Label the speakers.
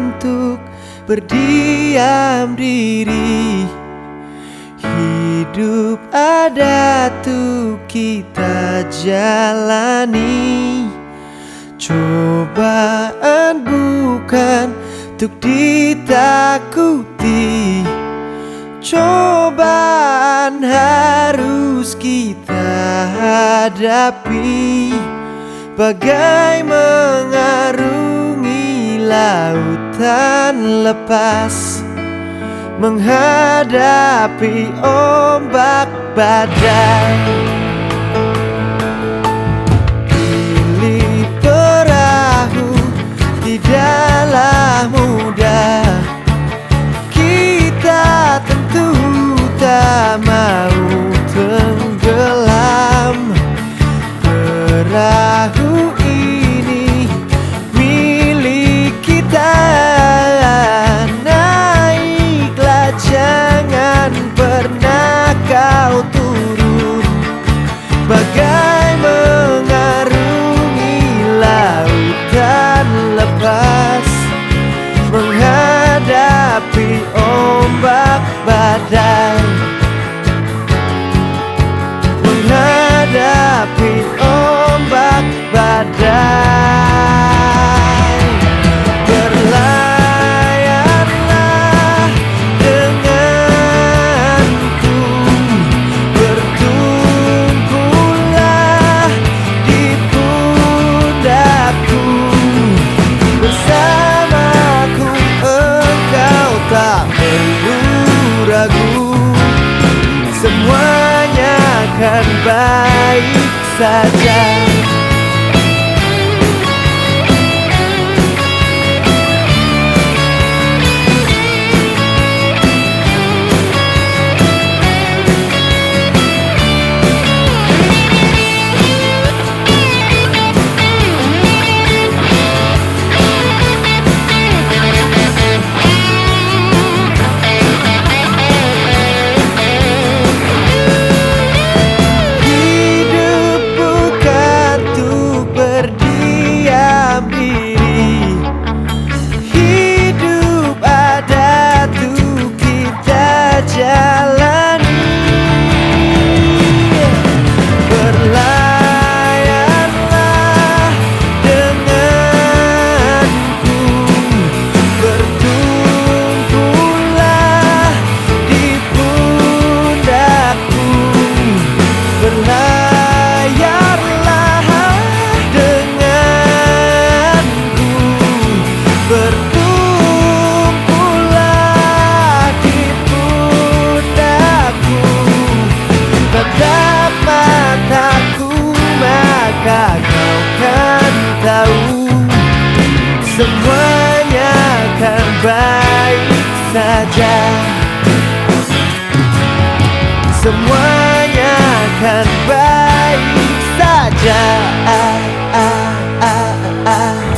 Speaker 1: Untuk berdiam diri. Hidup ada tuh kita jalani. Cobaan bukan untuk ditakuti. Cobaan harus kita hadapi. Bagai mengarungi lautan lepas Menghadapi ombak badai baik saja. Kau kan tahu Semuanya akan baik saja Semuanya akan baik saja. Ah, ah, ah,